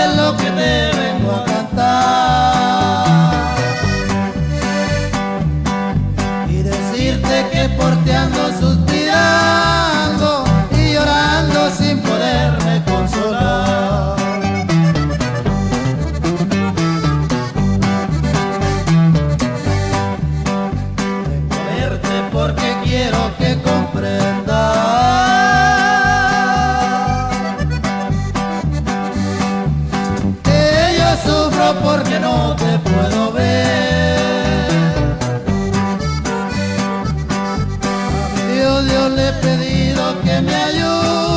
Escuches lo que te vengo a porque no te puedo ver. A mi Dios, Dios le he pedido que me ayude.